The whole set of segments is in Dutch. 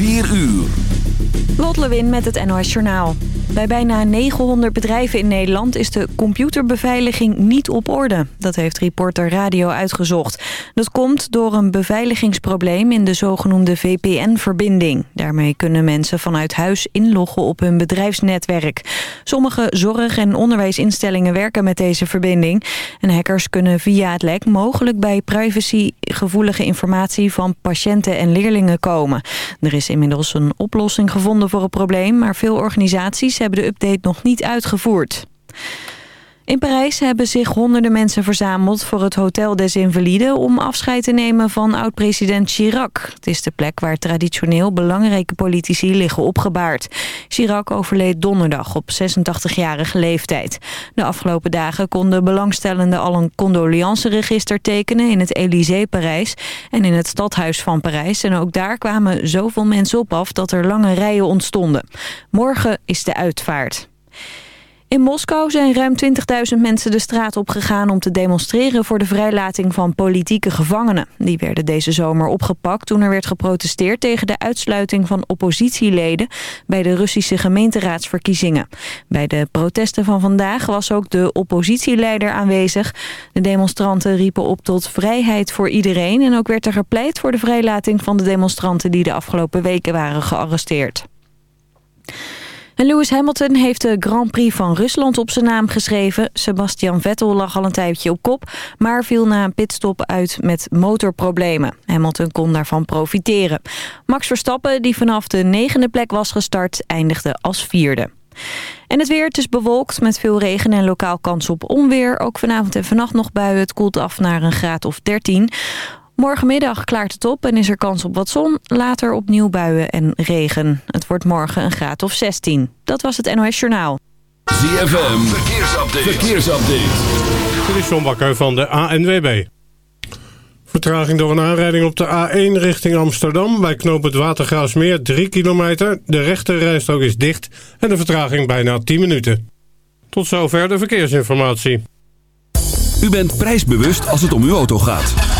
4 uur. Lot Lewin met het NOS Journaal. Bij bijna 900 bedrijven in Nederland is de computerbeveiliging niet op orde. Dat heeft Reporter Radio uitgezocht. Dat komt door een beveiligingsprobleem in de zogenoemde VPN-verbinding. Daarmee kunnen mensen vanuit huis inloggen op hun bedrijfsnetwerk. Sommige zorg- en onderwijsinstellingen werken met deze verbinding. En hackers kunnen via het lek mogelijk bij privacygevoelige informatie van patiënten en leerlingen komen. Er is inmiddels een oplossing gevonden voor het probleem, maar veel organisaties hebben de update nog niet uitgevoerd. In Parijs hebben zich honderden mensen verzameld voor het Hotel des Invalides... om afscheid te nemen van oud-president Chirac. Het is de plek waar traditioneel belangrijke politici liggen opgebaard. Chirac overleed donderdag op 86-jarige leeftijd. De afgelopen dagen konden belangstellenden al een condoleanceregister tekenen... in het Élysée Parijs en in het stadhuis van Parijs. En ook daar kwamen zoveel mensen op af dat er lange rijen ontstonden. Morgen is de uitvaart. In Moskou zijn ruim 20.000 mensen de straat opgegaan om te demonstreren voor de vrijlating van politieke gevangenen. Die werden deze zomer opgepakt toen er werd geprotesteerd tegen de uitsluiting van oppositieleden bij de Russische gemeenteraadsverkiezingen. Bij de protesten van vandaag was ook de oppositieleider aanwezig. De demonstranten riepen op tot vrijheid voor iedereen en ook werd er gepleit voor de vrijlating van de demonstranten die de afgelopen weken waren gearresteerd. Lewis Hamilton heeft de Grand Prix van Rusland op zijn naam geschreven. Sebastian Vettel lag al een tijdje op kop, maar viel na een pitstop uit met motorproblemen. Hamilton kon daarvan profiteren. Max Verstappen, die vanaf de negende plek was gestart, eindigde als vierde. En het weer, het is bewolkt met veel regen en lokaal kans op onweer. Ook vanavond en vannacht nog buien. Het koelt af naar een graad of 13. Morgenmiddag klaart het op en is er kans op wat zon. Later opnieuw buien en regen. Het wordt morgen een graad of 16. Dat was het NOS Journaal. ZFM, verkeersupdate. verkeersupdate. Dit is John Bakker van de ANWB. Vertraging door een aanrijding op de A1 richting Amsterdam... bij knoop het Watergraafsmeer 3 kilometer. De rechterrijstrook is dicht en de vertraging bijna 10 minuten. Tot zover de verkeersinformatie. U bent prijsbewust als het om uw auto gaat.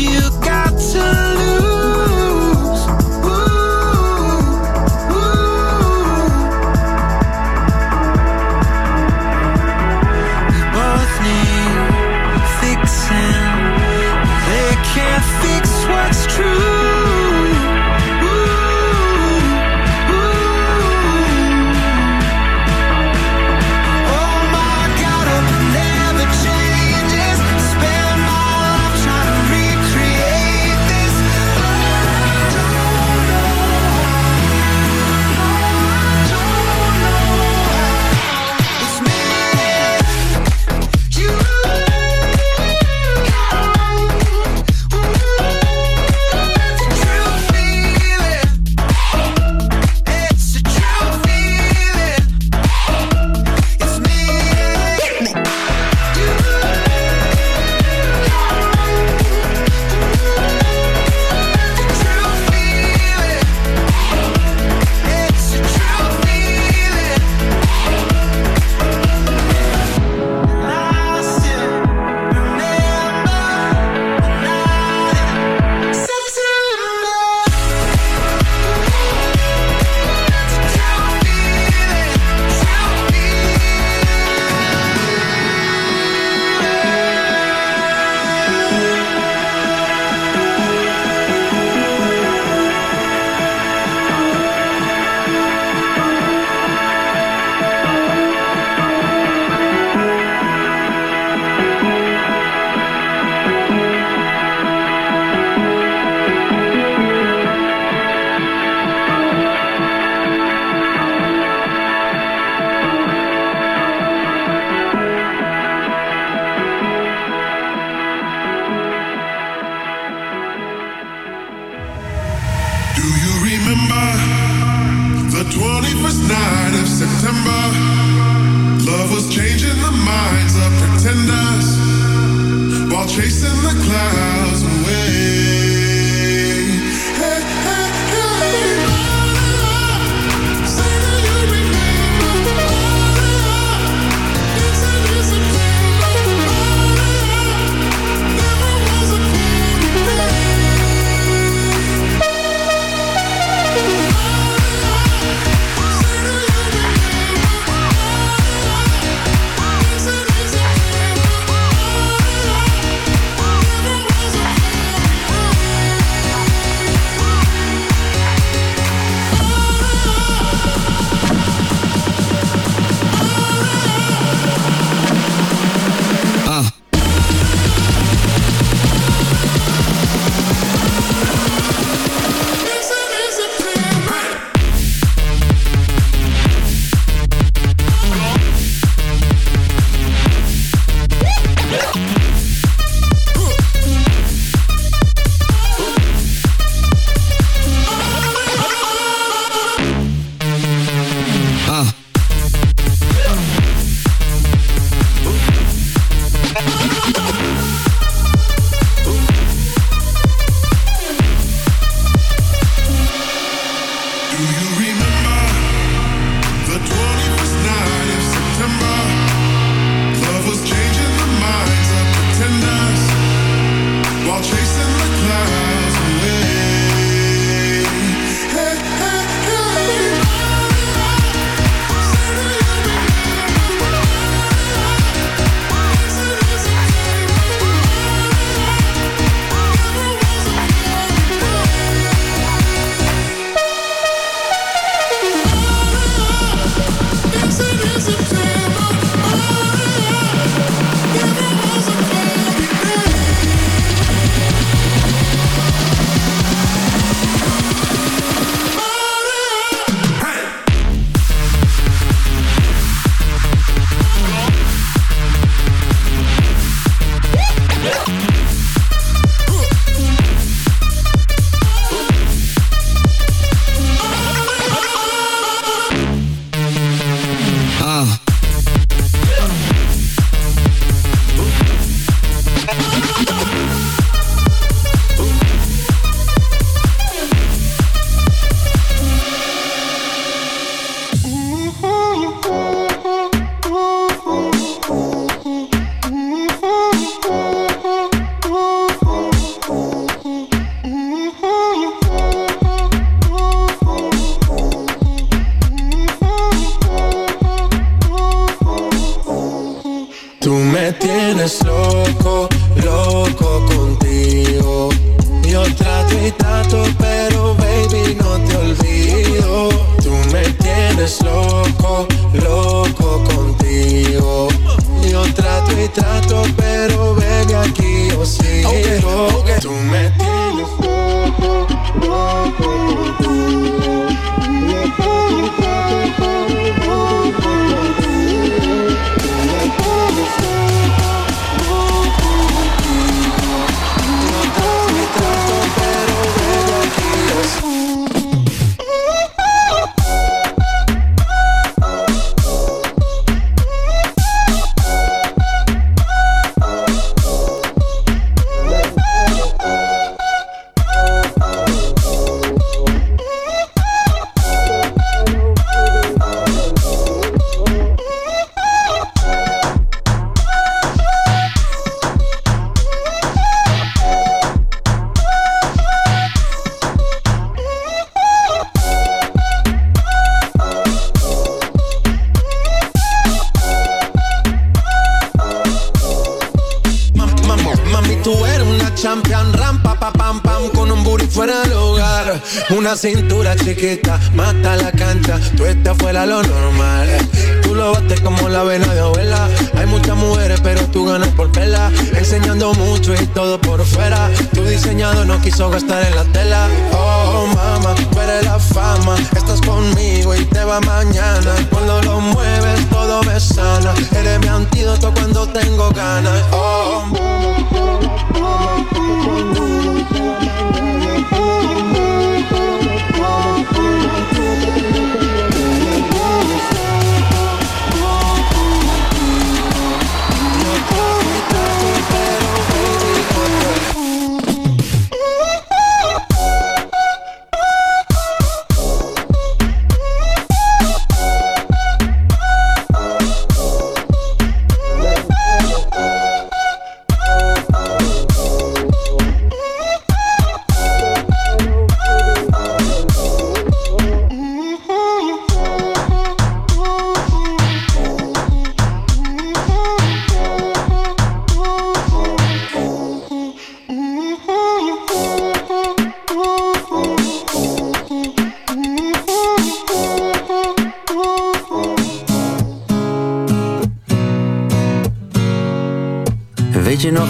you got countries.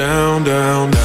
Down, down, down,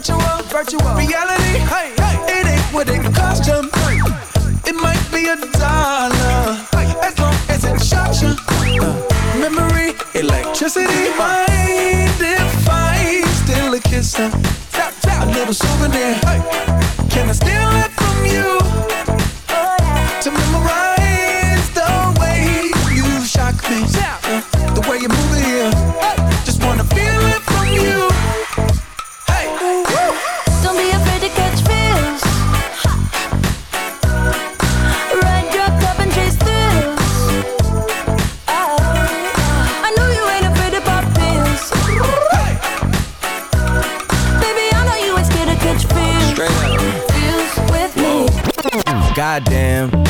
Virtual, virtual reality. Hey, it ain't what it cost you. It might be a dollar as long as it shocks you. Memory, electricity. Mind if I steal a kiss? Uh, a little souvenir. Can goddamn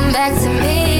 come back to me.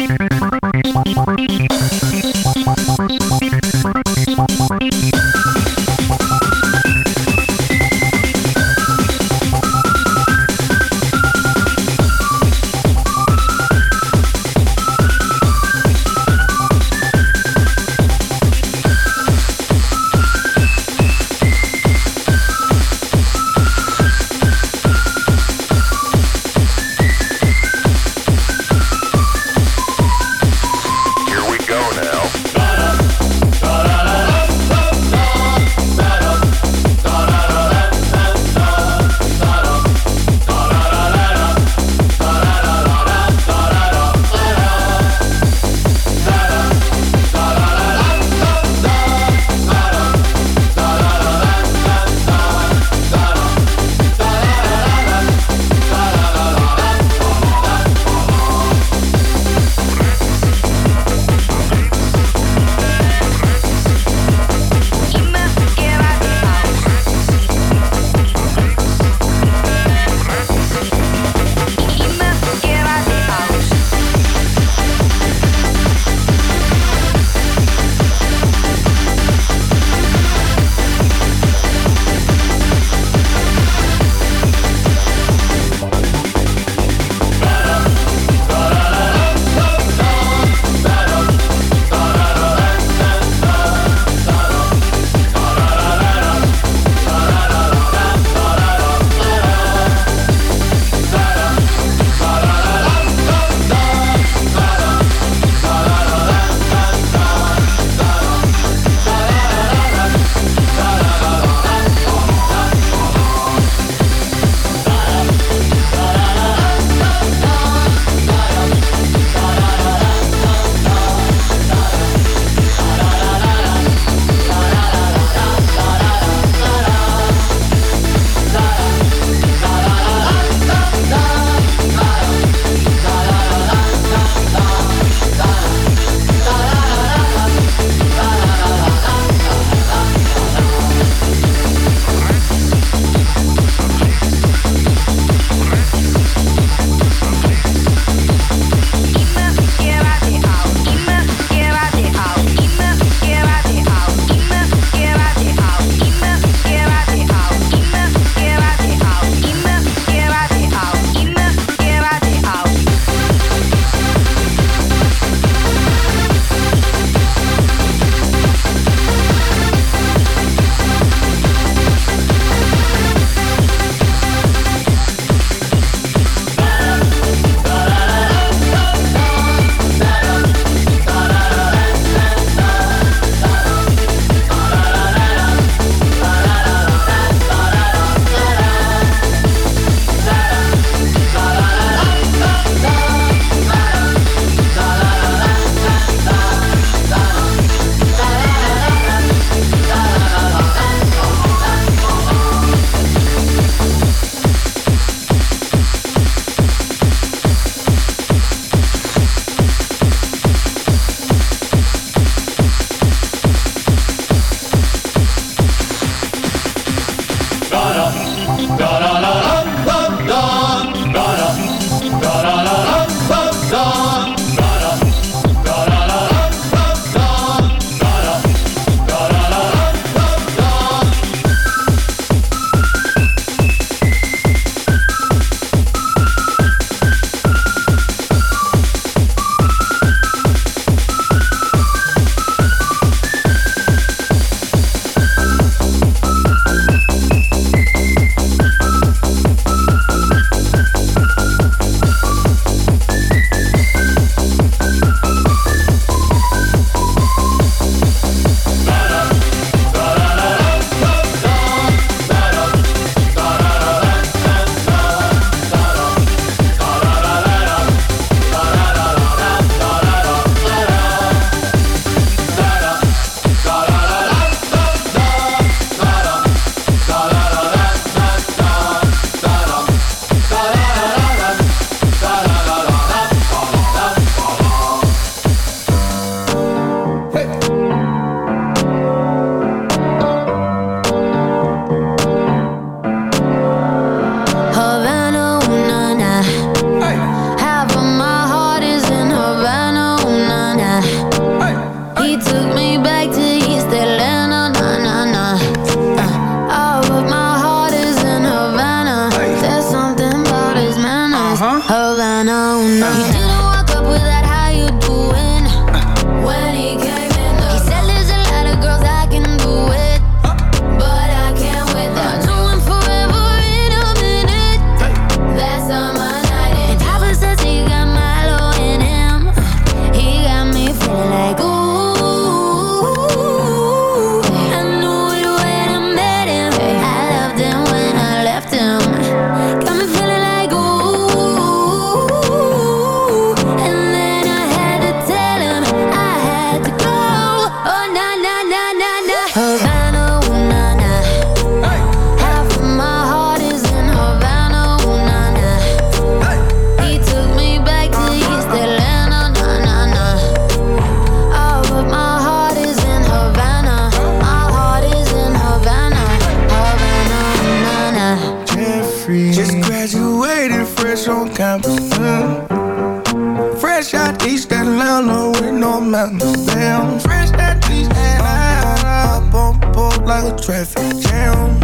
traffic jam.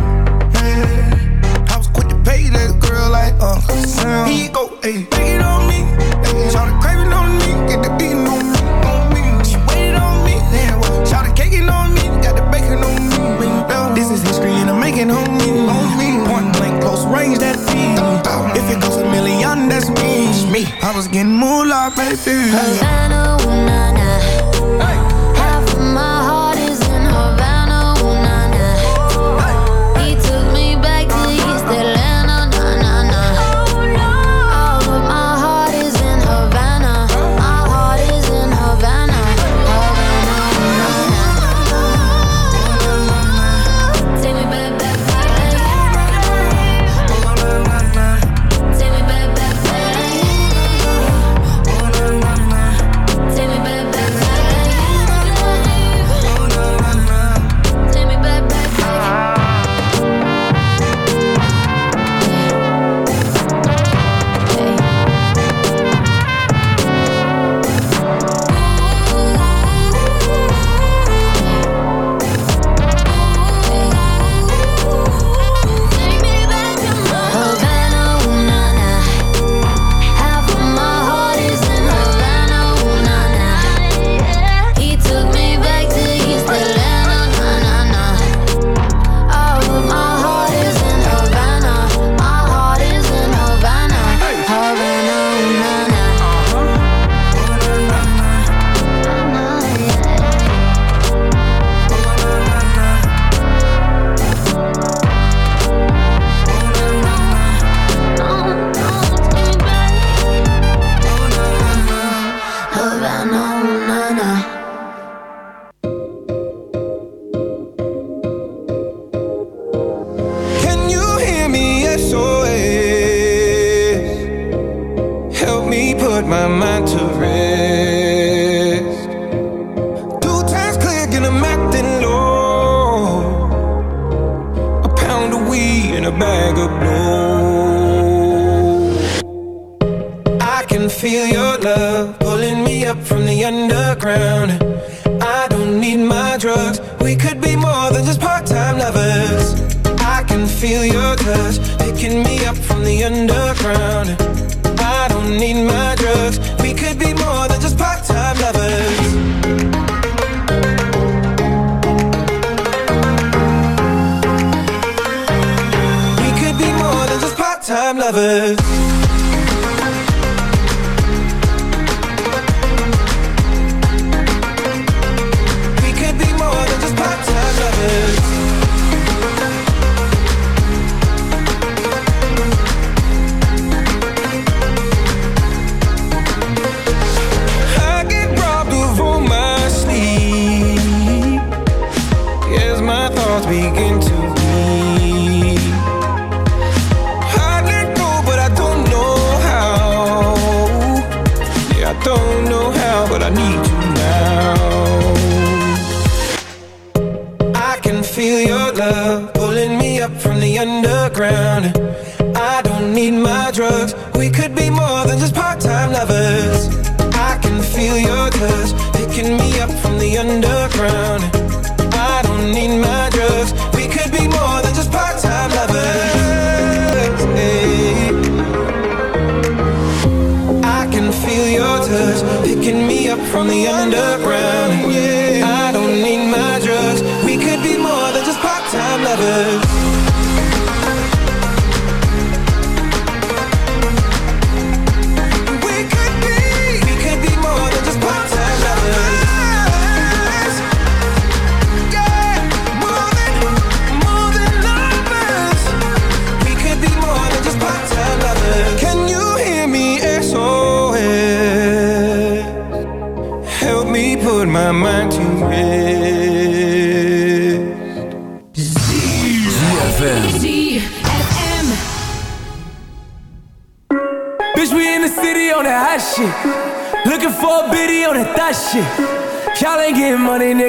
Man, I was quick to pay that girl like Uncle Sam. He go, hey, take it on me. Hey, shout the craving on me, get the beating on me, on me. She waited on me, yeah. Shout the caking on me, got the bacon on me. Now, this is history and I'm making homie, on me. One blank, close range, that feed. If it goes a million, that's me. me. I was getting moolah, baby. Havana, ooh. Hey.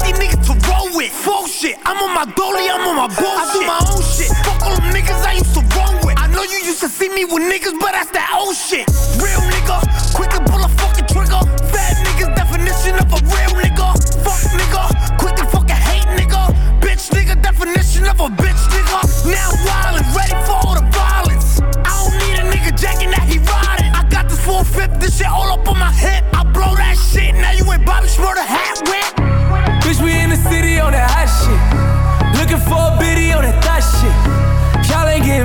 50 niggas to roll with. Full shit. I'm on my dolly, I'm on my bullshit. I do my own shit. Fuck all them niggas I used to roll with. I know you used to see me with niggas, but that's that old shit. Real nigga,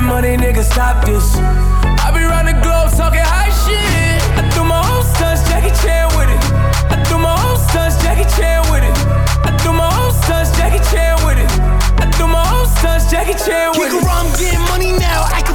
money, nigga, stop this. I be round the globe talking high shit. I do my own stunts, Jackie Chan with it. I do my own stunts, Jackie Chan with it. I do my own stunts, Jackie Chan with it. I do my own stunts, Jackie Chan with it. Kick around, getting money now, acting funny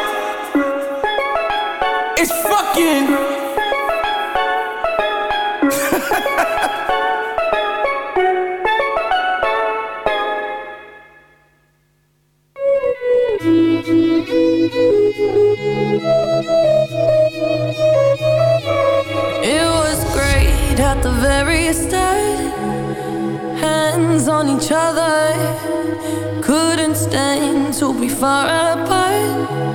It was great at the very start. Hands on each other. Couldn't stand to be far apart.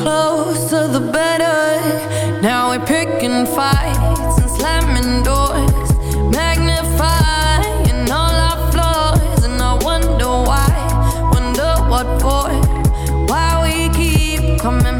Closer the better. Now we're picking fights and slamming doors. Magnifying all our flaws. And I wonder why. Wonder what for. Why we keep coming